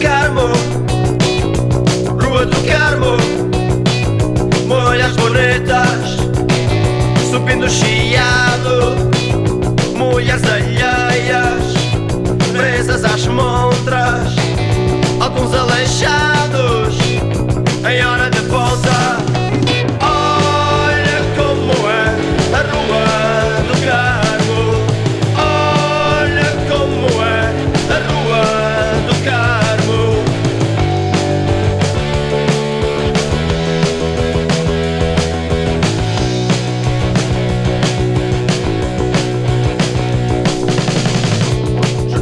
Carmo, Rua do Carmo, molhas bonitas, subindo chiado, mulheres alheias, presas às montras, alguns aleijados, em hora de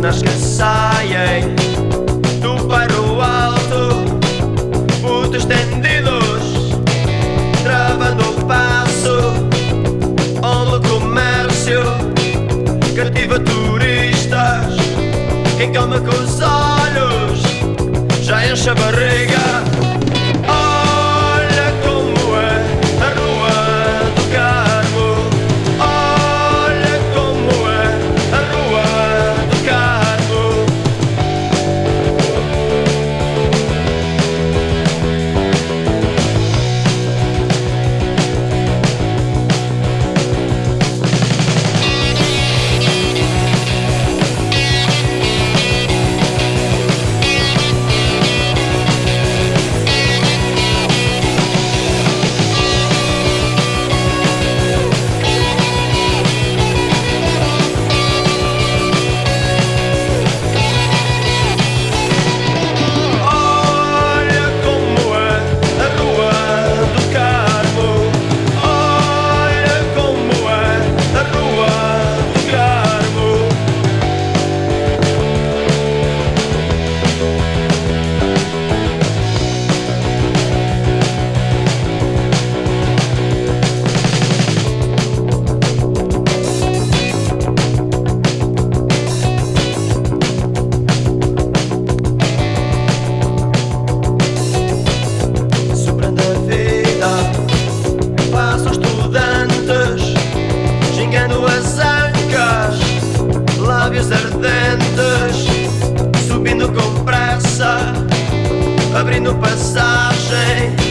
Jornais que saem do bairro alto, putos estendidos, travando o passo, onde o comércio cativa turistas. Quem come com os olhos já enche a barriga. Passagem,